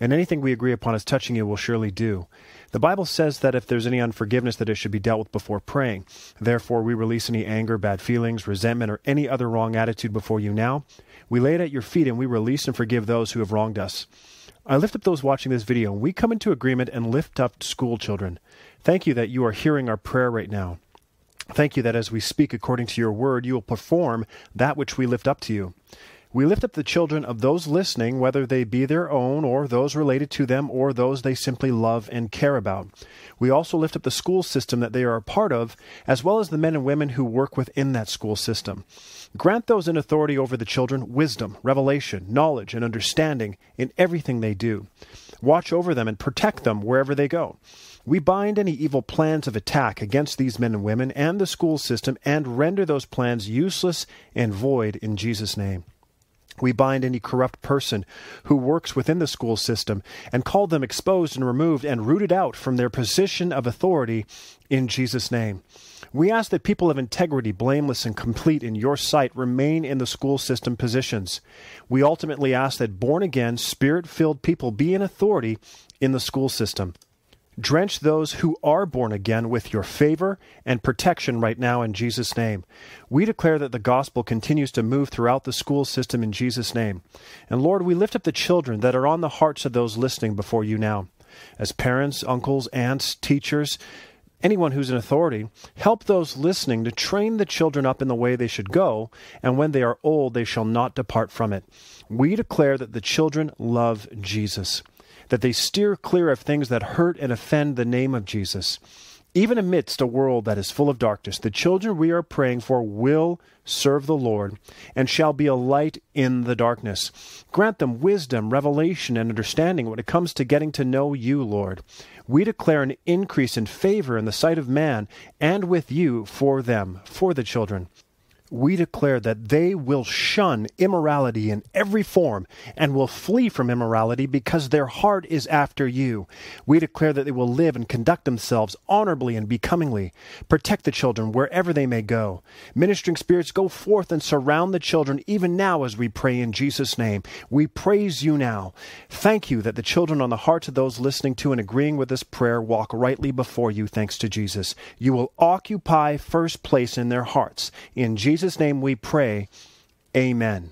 and anything we agree upon as touching you will surely do. The Bible says that if there's any unforgiveness, that it should be dealt with before praying. Therefore, we release any anger, bad feelings, resentment, or any other wrong attitude before you now. We lay it at your feet, and we release and forgive those who have wronged us. I lift up those watching this video, and we come into agreement and lift up school children. Thank you that you are hearing our prayer right now. Thank you that as we speak according to your word, you will perform that which we lift up to you. We lift up the children of those listening, whether they be their own or those related to them or those they simply love and care about. We also lift up the school system that they are a part of, as well as the men and women who work within that school system. Grant those in authority over the children wisdom, revelation, knowledge, and understanding in everything they do. Watch over them and protect them wherever they go. We bind any evil plans of attack against these men and women and the school system and render those plans useless and void in Jesus' name. We bind any corrupt person who works within the school system and call them exposed and removed and rooted out from their position of authority in Jesus' name. We ask that people of integrity, blameless and complete in your sight, remain in the school system positions. We ultimately ask that born again, spirit filled people be in authority in the school system. Drench those who are born again with your favor and protection right now in Jesus' name. We declare that the gospel continues to move throughout the school system in Jesus' name. And Lord, we lift up the children that are on the hearts of those listening before you now. As parents, uncles, aunts, teachers, anyone who's in authority, help those listening to train the children up in the way they should go, and when they are old, they shall not depart from it. We declare that the children love Jesus that they steer clear of things that hurt and offend the name of Jesus. Even amidst a world that is full of darkness, the children we are praying for will serve the Lord and shall be a light in the darkness. Grant them wisdom, revelation, and understanding when it comes to getting to know you, Lord. We declare an increase in favor in the sight of man and with you for them, for the children we declare that they will shun immorality in every form and will flee from immorality because their heart is after you. We declare that they will live and conduct themselves honorably and becomingly. Protect the children wherever they may go. Ministering spirits, go forth and surround the children even now as we pray in Jesus' name. We praise you now. Thank you that the children on the hearts of those listening to and agreeing with this prayer walk rightly before you, thanks to Jesus. You will occupy first place in their hearts. In Jesus' Jesus' name we pray. Amen.